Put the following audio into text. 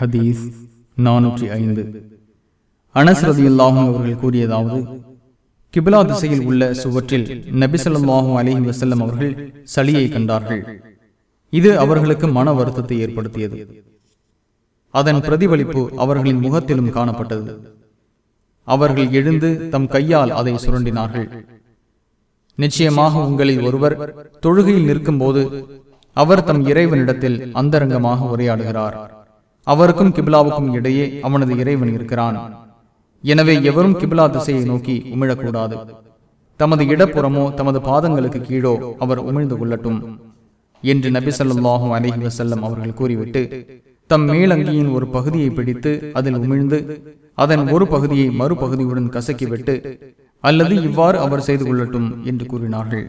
ஹதீஸ் நானூற்றி ஐந்து. அனஸ்ரதியுல்லாஹும் அவர்கள் கூறியதாவது கிபிலா திசையில் உள்ள சுவற்றில் நபிசல்லாஹும் அலிஹி வசல்லம் அவர்கள் சளியை கண்டார்கள். இது அவர்களுக்கு மன வருத்தத்தை ஏற்படுத்தியது. அதன் பிரதிபலிப்பு அவர்களின் முகத்திலும் காணப்பட்டது. அவர்கள் எழுந்து தம் கையால் அதை சுரண்டினார்கள். நிச்சயமாக உங்களில் ஒருவர் தொழுகையில் நிற்கும் போது அவர் தம் இறைவனிடத்தில் அந்தரங்கமாக உரையாடுகிறார். அவருக்கும் கிபிலாவுக்கும் இடையே அவனது இறைவன் இருக்கிறான். எனவே எவரும் கிபிலா திசையை நோக்கி உமிழக்கூடாது. தமது இடப்புறமோ தமது பாதங்களுக்கு கீழோ அவர் உமிழ்ந்து கொள்ளட்டும் என்று நபி ஸல்லல்லாஹு அலைஹி வஸல்லம் அவர்கள் கூறிவிட்டு தம் மேலங்கியின் ஒரு பகுதியை பிடித்து அதில் உமிழ்ந்து அதன் ஒரு பகுதியை மறுபகுதியுடன் கசக்கிவிட்டு அல்லது இவ்வாறு அவர் செய்து கொள்ளட்டும் என்று கூறினார்கள்.